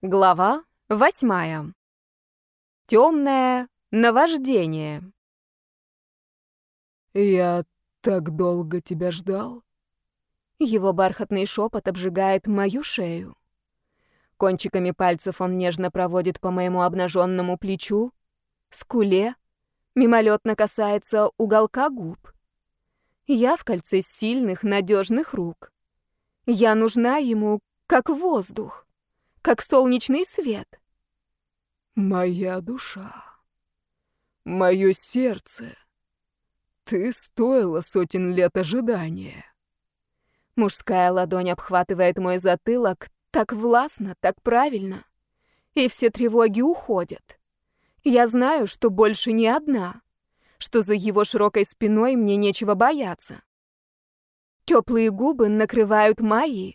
Глава восьмая. Темное наваждение. «Я так долго тебя ждал». Его бархатный шепот обжигает мою шею. Кончиками пальцев он нежно проводит по моему обнаженному плечу, скуле, мимолетно касается уголка губ. Я в кольце сильных, надежных рук. Я нужна ему, как воздух как солнечный свет. Моя душа, мое сердце, ты стоила сотен лет ожидания. Мужская ладонь обхватывает мой затылок так властно, так правильно. И все тревоги уходят. Я знаю, что больше не одна, что за его широкой спиной мне нечего бояться. Теплые губы накрывают мои,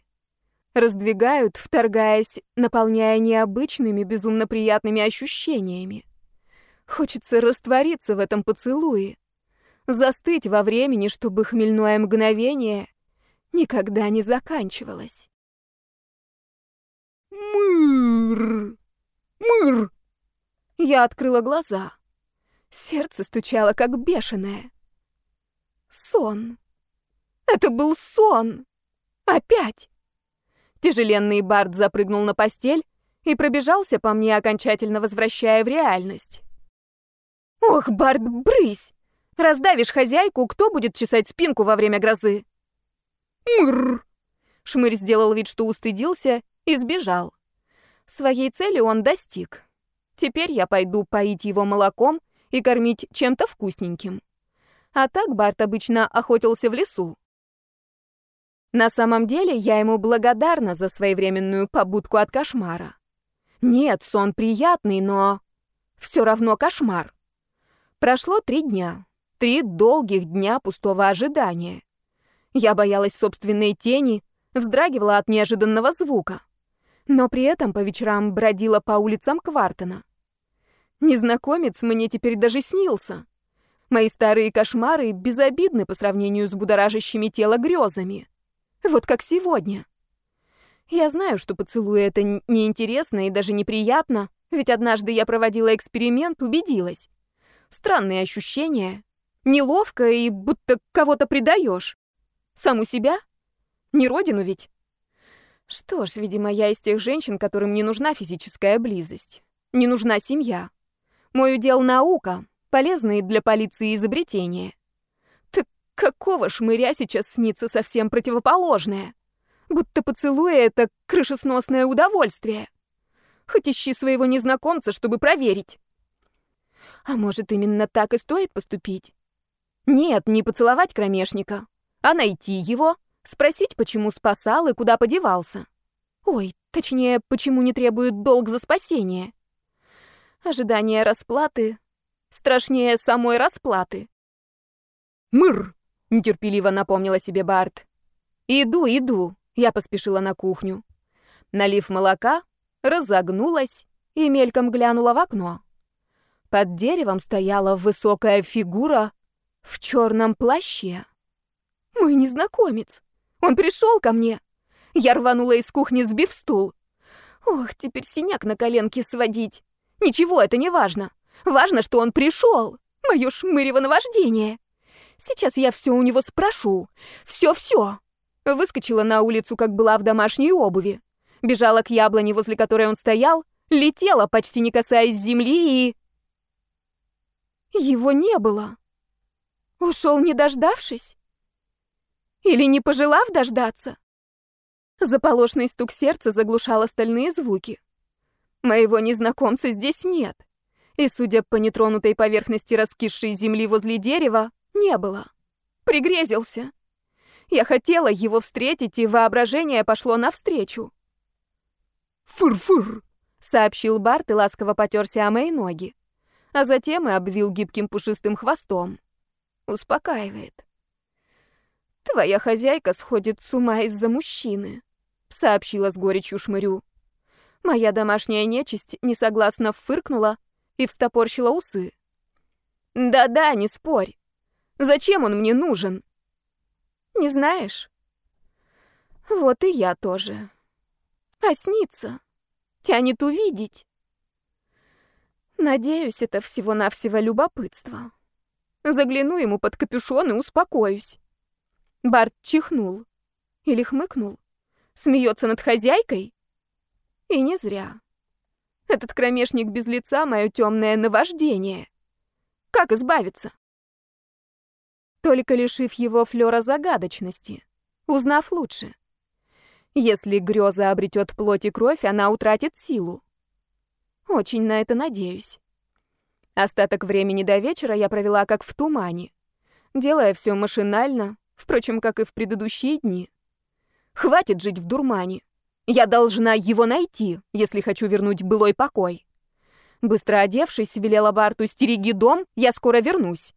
раздвигают, вторгаясь, наполняя необычными, безумно приятными ощущениями. Хочется раствориться в этом поцелуе, застыть во времени, чтобы хмельное мгновение никогда не заканчивалось. Мыр! Мыр! Я открыла глаза. Сердце стучало, как бешеное. Сон. Это был сон. Опять. Тяжеленный Барт запрыгнул на постель и пробежался по мне, окончательно возвращая в реальность. «Ох, Барт, брысь! Раздавишь хозяйку, кто будет чесать спинку во время грозы?» «Мррр!» Шмырь сделал вид, что устыдился, и сбежал. Своей цели он достиг. Теперь я пойду поить его молоком и кормить чем-то вкусненьким. А так Барт обычно охотился в лесу. На самом деле я ему благодарна за своевременную побудку от кошмара. Нет, сон приятный, но все равно кошмар. Прошло три дня. Три долгих дня пустого ожидания. Я боялась собственной тени, вздрагивала от неожиданного звука. Но при этом по вечерам бродила по улицам Квартона. Незнакомец мне теперь даже снился. Мои старые кошмары безобидны по сравнению с будоражащими тело грезами. Вот как сегодня. Я знаю, что поцелуй это неинтересно и даже неприятно, ведь однажды я проводила эксперимент, убедилась. Странные ощущения. Неловко и будто кого-то предаешь. Саму себя? Не родину ведь? Что ж, видимо, я из тех женщин, которым не нужна физическая близость. Не нужна семья. Мой удел наука, полезные для полиции изобретения. Какого шмыря сейчас снится совсем противоположное? Будто поцелуя — это крышесносное удовольствие. Хоть ищи своего незнакомца, чтобы проверить. А может, именно так и стоит поступить? Нет, не поцеловать кромешника, а найти его, спросить, почему спасал и куда подевался. Ой, точнее, почему не требует долг за спасение. Ожидание расплаты страшнее самой расплаты. Мыр! Нетерпеливо напомнила себе Барт. Иду, иду, я поспешила на кухню. Налив молока, разогнулась и мельком глянула в окно. Под деревом стояла высокая фигура в черном плаще. Мой незнакомец. Он пришел ко мне. Я рванула из кухни, сбив стул. Ох, теперь синяк на коленке сводить. Ничего, это не важно. Важно, что он пришел. Мое шмырево наваждение. Сейчас я все у него спрошу. Все-все. Выскочила на улицу, как была в домашней обуви. Бежала к яблоне, возле которой он стоял, летела, почти не касаясь земли, и... Его не было. Ушел, не дождавшись? Или не пожелав дождаться? Заполошный стук сердца заглушал остальные звуки. Моего незнакомца здесь нет. И, судя по нетронутой поверхности раскисшей земли возле дерева, не было. Пригрезился. Я хотела его встретить, и воображение пошло навстречу. «Фыр-фыр!» — сообщил Барт и ласково потерся о мои ноги, а затем и обвил гибким пушистым хвостом. Успокаивает. «Твоя хозяйка сходит с ума из-за мужчины», — сообщила с горечью шмырю. Моя домашняя нечисть несогласно фыркнула и встопорщила усы. «Да-да, не спорь. Зачем он мне нужен? Не знаешь? Вот и я тоже. А снится. Тянет увидеть. Надеюсь, это всего-навсего любопытство. Загляну ему под капюшон и успокоюсь. Барт чихнул. Или хмыкнул. Смеется над хозяйкой? И не зря. Этот кромешник без лица — мое темное наваждение. Как избавиться? Только лишив его флера загадочности, узнав лучше. Если греза обретет плоть и кровь, она утратит силу. Очень на это надеюсь. Остаток времени до вечера я провела как в тумане, делая все машинально, впрочем, как и в предыдущие дни. Хватит жить в дурмане. Я должна его найти, если хочу вернуть былой покой. Быстро одевшись, велела Барту «Стереги дом, я скоро вернусь».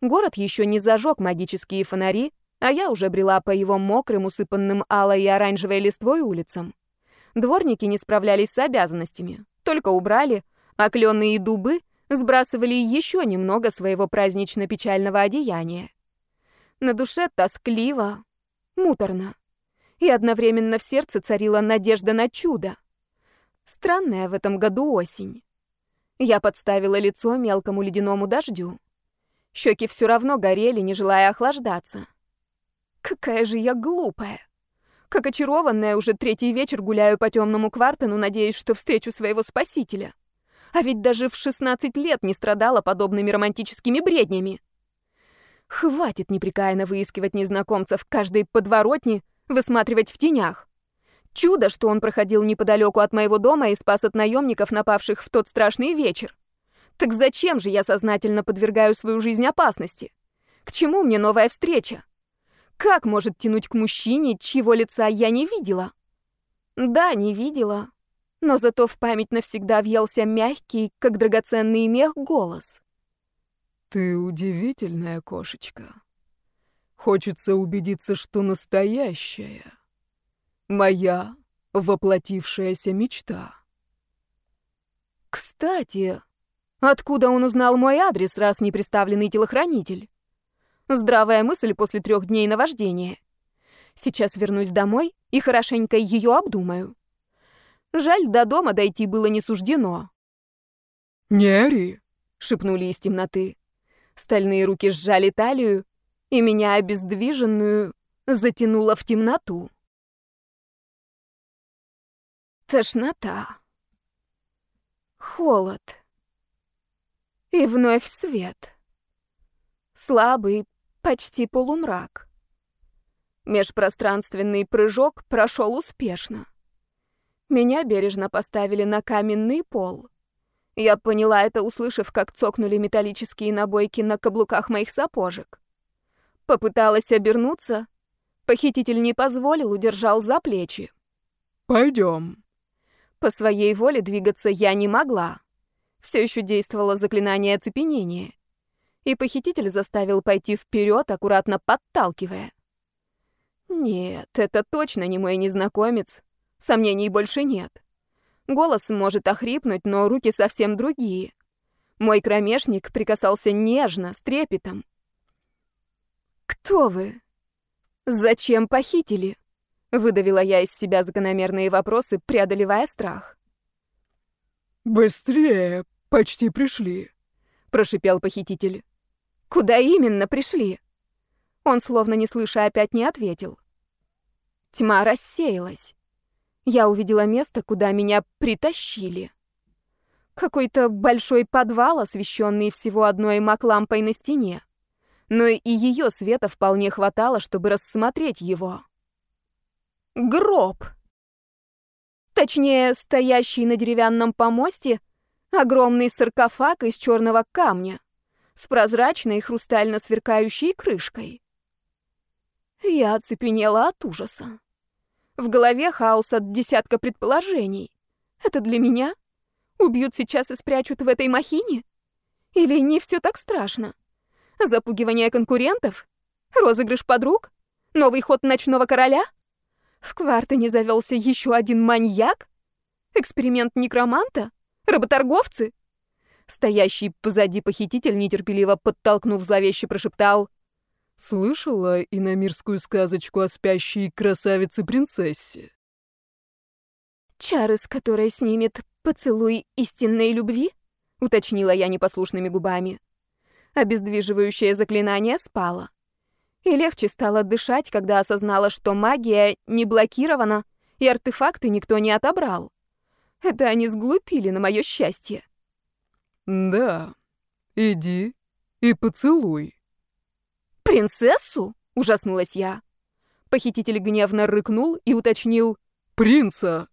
Город еще не зажег магические фонари, а я уже брела по его мокрым, усыпанным алой и оранжевой листвой улицам. Дворники не справлялись с обязанностями, только убрали, а клены и дубы сбрасывали еще немного своего празднично-печального одеяния. На душе тоскливо, муторно и одновременно в сердце царила надежда на чудо. Странная в этом году осень. Я подставила лицо мелкому ледяному дождю. Щеки все равно горели, не желая охлаждаться. Какая же я глупая. Как очарованная, уже третий вечер гуляю по темному квартану, надеясь, что встречу своего спасителя. А ведь даже в 16 лет не страдала подобными романтическими бреднями. Хватит непрекаянно выискивать незнакомцев в каждой подворотне, высматривать в тенях. Чудо, что он проходил неподалеку от моего дома и спас от наемников, напавших в тот страшный вечер. Так зачем же я сознательно подвергаю свою жизнь опасности? К чему мне новая встреча? Как может тянуть к мужчине, чьего лица я не видела? Да, не видела. Но зато в память навсегда въелся мягкий, как драгоценный мех, голос. «Ты удивительная кошечка», Хочется убедиться, что настоящая. Моя воплотившаяся мечта. Кстати, откуда он узнал мой адрес, раз не представленный телохранитель? Здравая мысль после трех дней наваждения. Сейчас вернусь домой и хорошенько ее обдумаю. Жаль, до дома дойти было не суждено. «Не ори!» — шепнули из темноты. Стальные руки сжали талию, и меня обездвиженную затянуло в темноту. Тошнота. Холод. И вновь свет. Слабый, почти полумрак. Межпространственный прыжок прошел успешно. Меня бережно поставили на каменный пол. Я поняла это, услышав, как цокнули металлические набойки на каблуках моих сапожек. Попыталась обернуться. Похититель не позволил, удержал за плечи. «Пойдем». По своей воле двигаться я не могла. Все еще действовало заклинание оцепенения. И похититель заставил пойти вперед, аккуратно подталкивая. Нет, это точно не мой незнакомец. Сомнений больше нет. Голос может охрипнуть, но руки совсем другие. Мой кромешник прикасался нежно, с трепетом. «Кто вы? Зачем похитили?» Выдавила я из себя закономерные вопросы, преодолевая страх. «Быстрее! Почти пришли!» — прошипел похититель. «Куда именно пришли?» Он, словно не слыша, опять не ответил. Тьма рассеялась. Я увидела место, куда меня притащили. Какой-то большой подвал, освещенный всего одной мак-лампой на стене но и ее света вполне хватало, чтобы рассмотреть его. Гроб. Точнее, стоящий на деревянном помосте огромный саркофаг из черного камня с прозрачной хрустально сверкающей крышкой. Я оцепенела от ужаса. В голове хаос от десятка предположений. Это для меня? Убьют сейчас и спрячут в этой махине? Или не все так страшно? Запугивание конкурентов? Розыгрыш подруг? Новый ход ночного короля? В квартине завелся еще один маньяк? Эксперимент некроманта? Работорговцы? Стоящий позади похититель, нетерпеливо подтолкнув зловеще, прошептал. «Слышала иномирскую сказочку о спящей красавице-принцессе?» «Чары, с которой снимет поцелуй истинной любви?» — уточнила я непослушными губами. Обездвиживающее заклинание спало. И легче стало дышать, когда осознала, что магия не блокирована, и артефакты никто не отобрал. Это они сглупили на мое счастье. «Да, иди и поцелуй». «Принцессу?» — ужаснулась я. Похититель гневно рыкнул и уточнил «Принца!»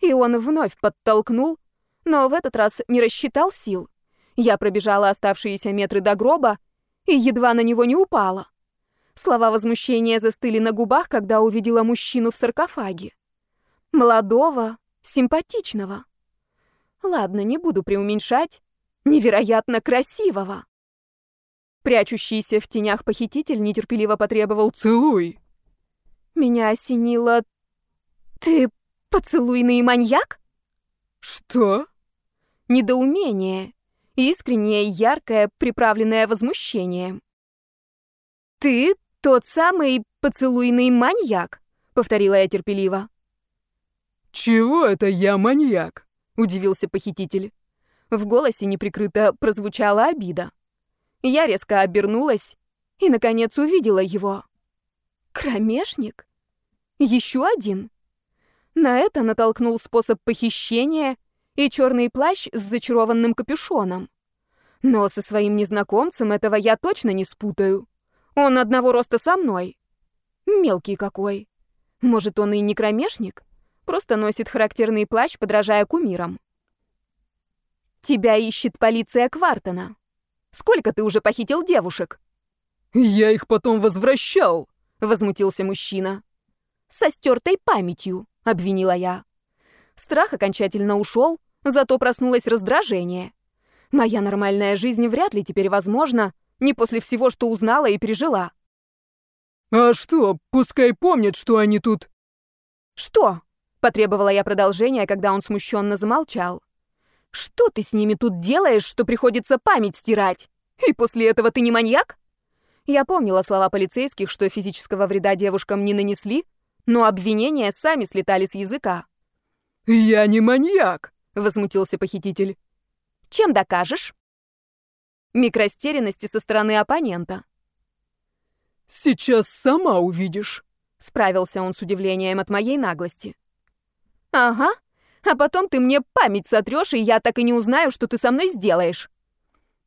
И он вновь подтолкнул, но в этот раз не рассчитал сил. Я пробежала оставшиеся метры до гроба и едва на него не упала. Слова возмущения застыли на губах, когда увидела мужчину в саркофаге. Молодого, симпатичного. Ладно, не буду преуменьшать. Невероятно красивого. Прячущийся в тенях похититель нетерпеливо потребовал «Целуй!» Меня осенило «Ты поцелуйный маньяк?» «Что?» Недоумение. Искреннее, яркое, приправленное возмущением. «Ты тот самый поцелуйный маньяк», — повторила я терпеливо. «Чего это я маньяк?» — удивился похититель. В голосе неприкрыто прозвучала обида. Я резко обернулась и, наконец, увидела его. Кромешник? Еще один? На это натолкнул способ похищения и черный плащ с зачарованным капюшоном. Но со своим незнакомцем этого я точно не спутаю. Он одного роста со мной. Мелкий какой. Может, он и не кромешник? Просто носит характерный плащ, подражая кумирам. Тебя ищет полиция Квартона. Сколько ты уже похитил девушек? Я их потом возвращал, возмутился мужчина. Со стертой памятью, обвинила я. Страх окончательно ушел, зато проснулось раздражение. Моя нормальная жизнь вряд ли теперь возможна, не после всего, что узнала и пережила. А что, пускай помнят, что они тут... Что? Потребовала я продолжения, когда он смущенно замолчал. Что ты с ними тут делаешь, что приходится память стирать? И после этого ты не маньяк? Я помнила слова полицейских, что физического вреда девушкам не нанесли, но обвинения сами слетали с языка. «Я не маньяк!» — возмутился похититель. «Чем докажешь?» Миг растерянности со стороны оппонента. «Сейчас сама увидишь», — справился он с удивлением от моей наглости. «Ага, а потом ты мне память сотрешь, и я так и не узнаю, что ты со мной сделаешь».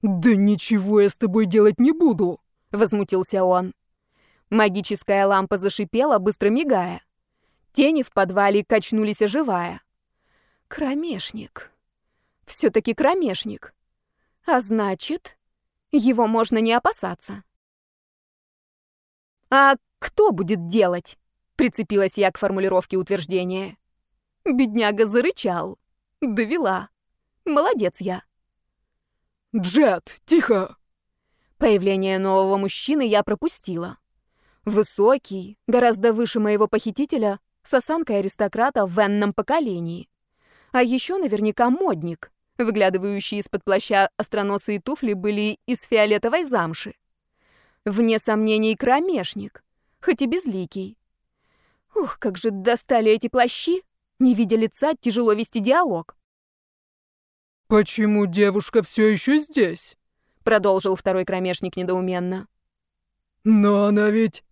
«Да ничего я с тобой делать не буду», — возмутился он. Магическая лампа зашипела, быстро мигая. Тени в подвале качнулись, оживая. Кромешник. Все-таки кромешник. А значит, его можно не опасаться. «А кто будет делать?» — прицепилась я к формулировке утверждения. Бедняга зарычал. Довела. Молодец я. «Джет, тихо!» Появление нового мужчины я пропустила. Высокий, гораздо выше моего похитителя, с осанкой аристократа в венном поколении. А еще наверняка модник. Выглядывающие из-под плаща остроносые туфли были из фиолетовой замши. Вне сомнений, кромешник, хоть и безликий. Ух, как же достали эти плащи! Не видя лица, тяжело вести диалог. «Почему девушка все еще здесь?» Продолжил второй кромешник недоуменно. «Но она ведь...»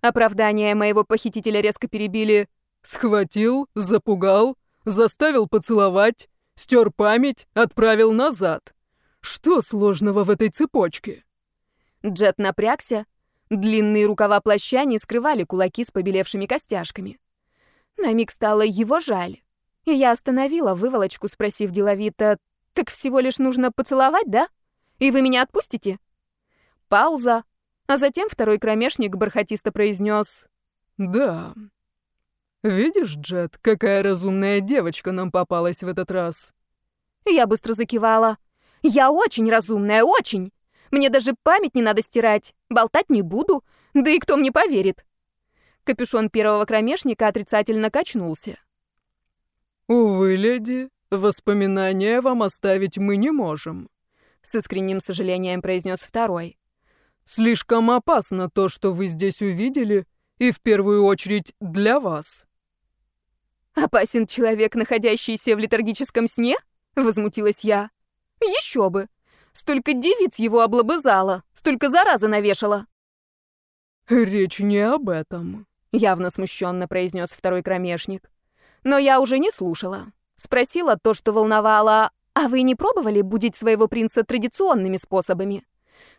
Оправдание моего похитителя резко перебили. «Схватил, запугал, заставил поцеловать, стер память, отправил назад. Что сложного в этой цепочке?» Джет напрягся. Длинные рукава плаща не скрывали кулаки с побелевшими костяшками. На миг стало его жаль. И я остановила выволочку, спросив деловито, «Так всего лишь нужно поцеловать, да? И вы меня отпустите?» Пауза, а затем второй кромешник бархатисто произнес, «Да, «Видишь, Джет, какая разумная девочка нам попалась в этот раз?» Я быстро закивала. «Я очень разумная, очень! Мне даже память не надо стирать, болтать не буду, да и кто мне поверит?» Капюшон первого кромешника отрицательно качнулся. «Увы, леди, воспоминания вам оставить мы не можем», — с искренним сожалением произнес второй. «Слишком опасно то, что вы здесь увидели, и в первую очередь для вас». Опасен человек, находящийся в летаргическом сне? Возмутилась я. Еще бы. Столько девиц его облобызало, столько заразы навешала. Речь не об этом, явно смущенно произнес второй кромешник. Но я уже не слушала. Спросила то, что волновало. А вы не пробовали будить своего принца традиционными способами?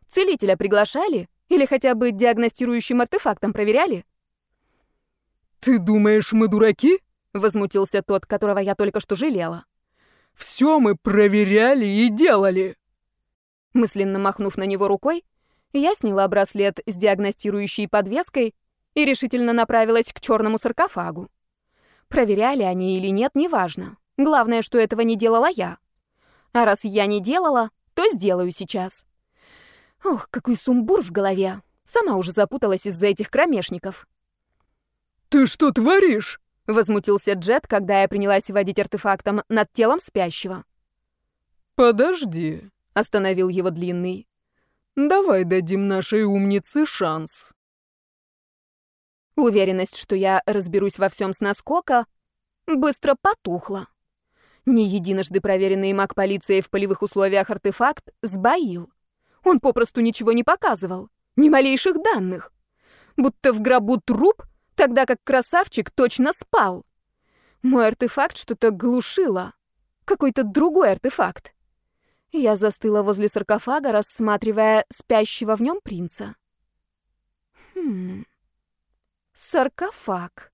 Целителя приглашали? Или хотя бы диагностирующим артефактом проверяли? «Ты думаешь, мы дураки?» — возмутился тот, которого я только что жалела. «Все мы проверяли и делали!» Мысленно махнув на него рукой, я сняла браслет с диагностирующей подвеской и решительно направилась к черному саркофагу. Проверяли они или нет, неважно. Главное, что этого не делала я. А раз я не делала, то сделаю сейчас. Ох, какой сумбур в голове. Сама уже запуталась из-за этих кромешников. «Ты что творишь?» — возмутился Джет, когда я принялась водить артефактом над телом спящего. «Подожди», — остановил его длинный. «Давай дадим нашей умнице шанс». Уверенность, что я разберусь во всем с наскока, быстро потухла. Не единожды проверенный маг полиции в полевых условиях артефакт сбоил. Он попросту ничего не показывал, ни малейших данных. Будто в гробу труп, тогда как красавчик точно спал. Мой артефакт что-то глушило. Какой-то другой артефакт. Я застыла возле саркофага, рассматривая спящего в нем принца. Хм... Саркофаг.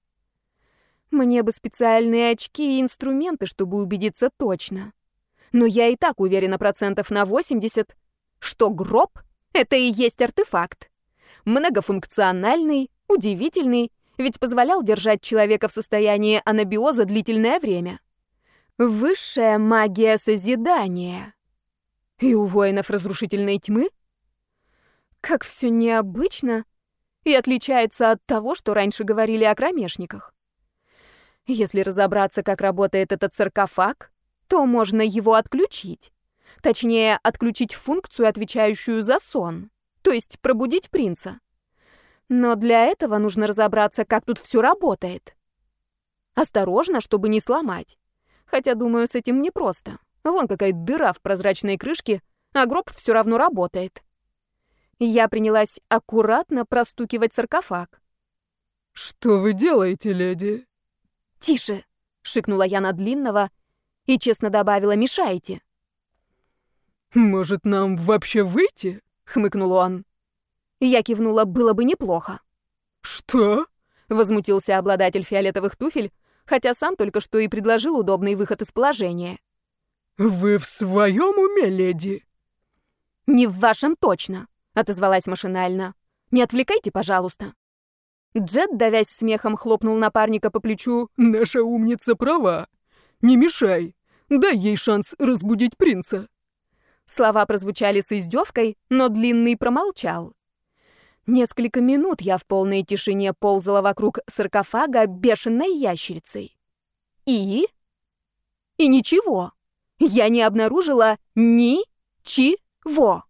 Мне бы специальные очки и инструменты, чтобы убедиться точно. Но я и так уверена процентов на 80, что гроб — это и есть артефакт. Многофункциональный, удивительный, ведь позволял держать человека в состоянии анабиоза длительное время. Высшая магия созидания. И у воинов разрушительной тьмы? Как все необычно и отличается от того, что раньше говорили о кромешниках. Если разобраться, как работает этот саркофаг, то можно его отключить. Точнее, отключить функцию, отвечающую за сон, то есть пробудить принца. Но для этого нужно разобраться, как тут все работает. Осторожно, чтобы не сломать. Хотя, думаю, с этим непросто. Вон какая дыра в прозрачной крышке, а гроб все равно работает. Я принялась аккуратно простукивать саркофаг. «Что вы делаете, леди?» «Тише!» — шикнула я на длинного и честно добавила «мешаете». «Может, нам вообще выйти?» — хмыкнул он. Я кивнула «было бы неплохо». «Что?» — возмутился обладатель фиолетовых туфель, хотя сам только что и предложил удобный выход из положения. «Вы в своем уме, леди?» «Не в вашем точно», — отозвалась машинально. «Не отвлекайте, пожалуйста». Джет, давясь смехом, хлопнул напарника по плечу. «Наша умница права. Не мешай. Дай ей шанс разбудить принца». Слова прозвучали с издевкой, но Длинный промолчал. Несколько минут я в полной тишине ползала вокруг саркофага бешеной ящерицей. И? И ничего. Я не обнаружила ни-чи-во.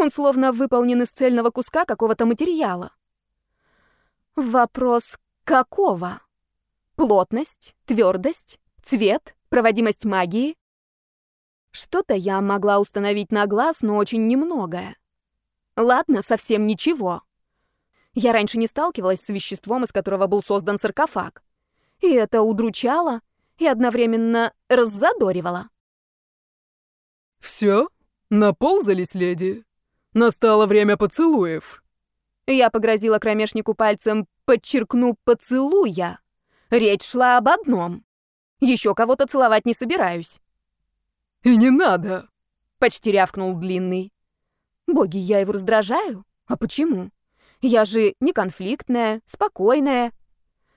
Он словно выполнен из цельного куска какого-то материала. Вопрос какого? Плотность, твердость, цвет, проводимость магии? Что-то я могла установить на глаз, но очень немногое. Ладно, совсем ничего. Я раньше не сталкивалась с веществом, из которого был создан саркофаг. И это удручало и одновременно раззадоривало. «Все? Наползались, леди? Настало время поцелуев». Я погрозила кромешнику пальцем, подчеркну, поцелуя. Речь шла об одном. Еще кого-то целовать не собираюсь. «И не надо!» — почти рявкнул Длинный. «Боги, я его раздражаю? А почему? Я же не конфликтная, спокойная».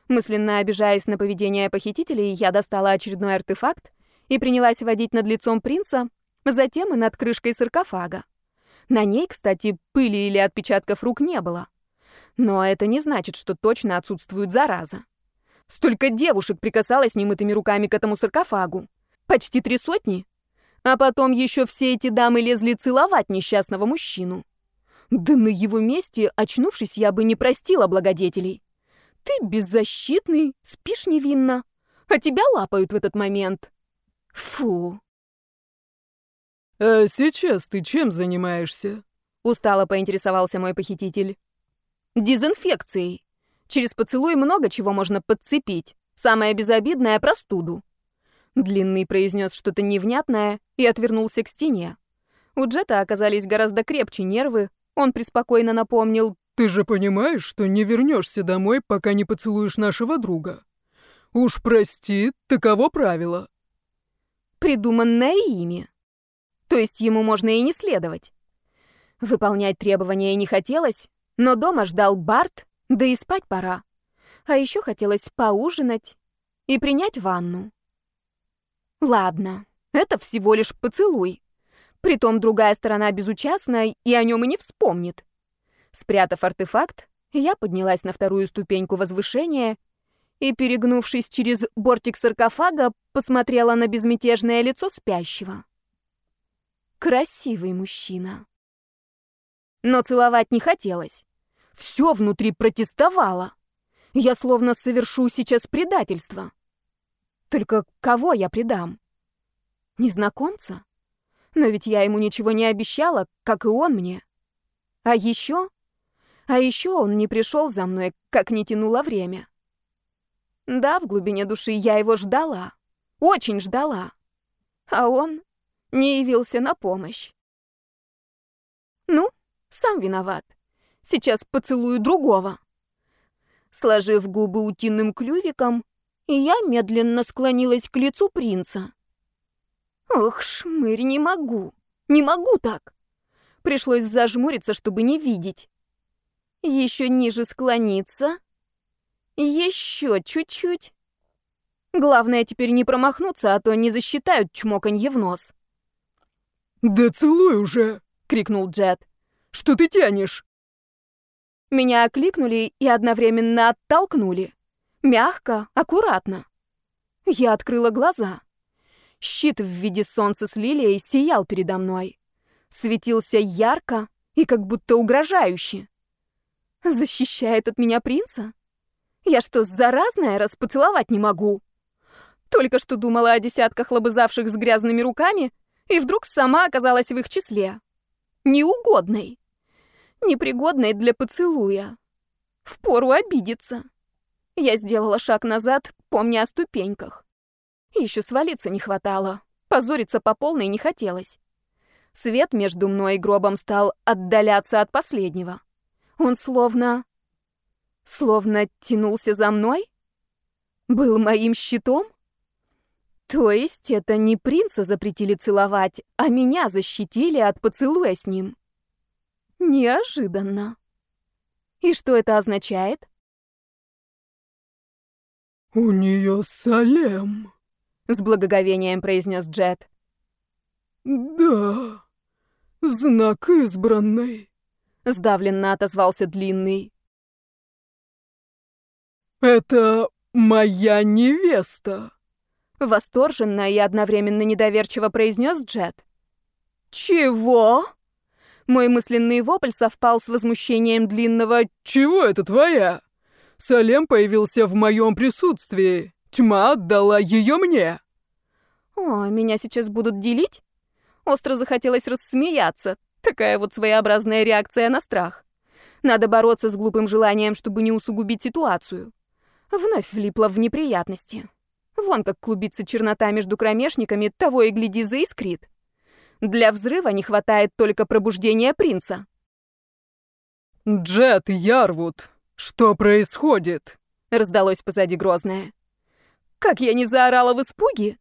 Мысленно обижаясь на поведение похитителей, я достала очередной артефакт и принялась водить над лицом принца, затем и над крышкой саркофага. На ней, кстати, пыли или отпечатков рук не было. Но это не значит, что точно отсутствует зараза. Столько девушек прикасалось немытыми руками к этому саркофагу. Почти три сотни. А потом еще все эти дамы лезли целовать несчастного мужчину. Да на его месте, очнувшись, я бы не простила благодетелей. Ты беззащитный, спишь невинно. а тебя лапают в этот момент. Фу. «А сейчас ты чем занимаешься?» — устало поинтересовался мой похититель. «Дезинфекцией. Через поцелуй много чего можно подцепить. Самое безобидное — простуду». Длинный произнес что-то невнятное и отвернулся к стене. У Джета оказались гораздо крепче нервы. Он преспокойно напомнил. «Ты же понимаешь, что не вернешься домой, пока не поцелуешь нашего друга? Уж прости, таково правило». Придуманное ими. То есть ему можно и не следовать. Выполнять требования не хотелось, но дома ждал Барт, да и спать пора. А еще хотелось поужинать и принять ванну. Ладно, это всего лишь поцелуй. Притом другая сторона безучастна и о нем и не вспомнит. Спрятав артефакт, я поднялась на вторую ступеньку возвышения и, перегнувшись через бортик саркофага, посмотрела на безмятежное лицо спящего. Красивый мужчина. Но целовать не хотелось. Все внутри протестовало. Я словно совершу сейчас предательство. Только кого я предам? Незнакомца? Но ведь я ему ничего не обещала, как и он мне. А еще... А еще он не пришел за мной, как не тянуло время. Да, в глубине души я его ждала. Очень ждала. А он не явился на помощь. Ну, сам виноват. Сейчас поцелую другого. Сложив губы утиным клювиком, я медленно склонилась к лицу принца. Ох, шмырь, не могу. Не могу так. Пришлось зажмуриться, чтобы не видеть. Еще ниже склониться. Еще чуть-чуть. Главное теперь не промахнуться, а то не засчитают чмоканье в нос. «Да целуй уже!» — крикнул Джет. «Что ты тянешь?» Меня окликнули и одновременно оттолкнули. Мягко, аккуратно. Я открыла глаза. Щит в виде солнца с лилией сиял передо мной. Светился ярко и как будто угрожающе. Защищает от меня принца? Я что, заразная, раз поцеловать не могу? Только что думала о десятках лобызавших с грязными руками, и вдруг сама оказалась в их числе. Неугодной. Непригодной для поцелуя. Впору обидеться. Я сделала шаг назад, помня о ступеньках. Еще свалиться не хватало. Позориться по полной не хотелось. Свет между мной и гробом стал отдаляться от последнего. Он словно... Словно тянулся за мной? Был моим щитом? То есть это не принца запретили целовать, а меня защитили от поцелуя с ним. Неожиданно. И что это означает? «У нее Салем», с благоговением произнес Джет. Да, знак избранный, сдавленно отозвался длинный. Это моя невеста. Восторженно и одновременно недоверчиво произнес Джет. Чего? Мой мысленный вопль совпал с возмущением длинного «Чего это твоя? Салем появился в моем присутствии. Тьма отдала ее мне. О, меня сейчас будут делить? Остро захотелось рассмеяться. Такая вот своеобразная реакция на страх. Надо бороться с глупым желанием, чтобы не усугубить ситуацию. Вновь влипла в неприятности. Вон как клубится чернота между кромешниками, того и гляди заискрит. Для взрыва не хватает только пробуждения принца. «Джет Ярвуд, что происходит?» Раздалось позади грозное. Как я не заорала в испуге!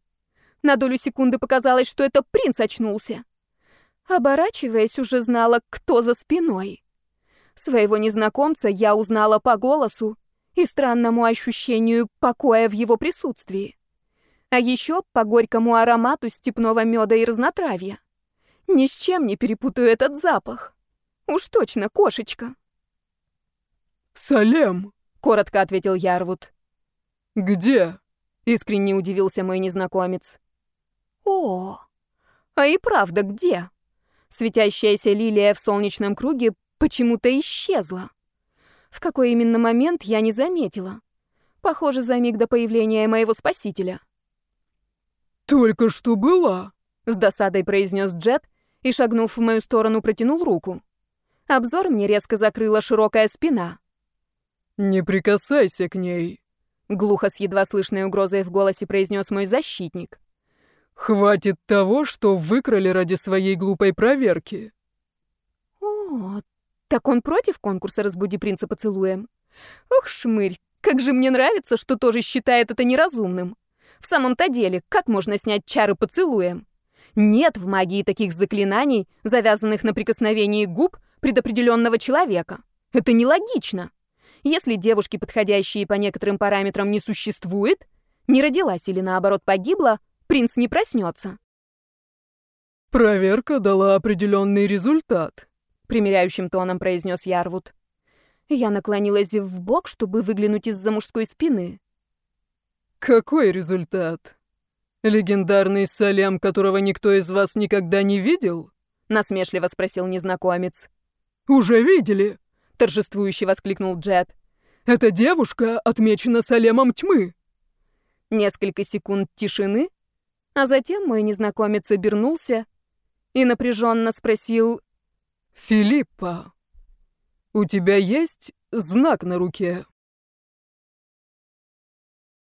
На долю секунды показалось, что это принц очнулся. Оборачиваясь, уже знала, кто за спиной. Своего незнакомца я узнала по голосу и странному ощущению покоя в его присутствии. А еще по горькому аромату степного меда и разнотравья. Ни с чем не перепутаю этот запах. Уж точно кошечка. «Салем», — коротко ответил Ярвуд. «Где?» Искренне удивился мой незнакомец. О, а и правда где? Светящаяся лилия в солнечном круге почему-то исчезла. В какой именно момент я не заметила. Похоже, за миг до появления моего спасителя. «Только что была», — с досадой произнес Джет и, шагнув в мою сторону, протянул руку. Обзор мне резко закрыла широкая спина. «Не прикасайся к ней», — глухо с едва слышной угрозой в голосе произнес мой защитник. «Хватит того, что выкрали ради своей глупой проверки». «О, так он против конкурса «Разбуди принца поцелуем»? Ох, шмырь, как же мне нравится, что тоже считает это неразумным. В самом-то деле, как можно снять чары поцелуем? Нет в магии таких заклинаний, завязанных на прикосновении губ предопределенного человека. Это нелогично. Если девушки, подходящие по некоторым параметрам, не существует, не родилась или наоборот погибла, принц не проснется. «Проверка дала определенный результат», — примиряющим тоном произнес Ярвуд. Я наклонилась в бок, чтобы выглянуть из-за мужской спины. «Какой результат? Легендарный Салем, которого никто из вас никогда не видел?» — насмешливо спросил незнакомец. «Уже видели?» — торжествующе воскликнул Джет. «Эта девушка отмечена Салемом тьмы». Несколько секунд тишины, а затем мой незнакомец обернулся и напряженно спросил «Филиппа, у тебя есть знак на руке?»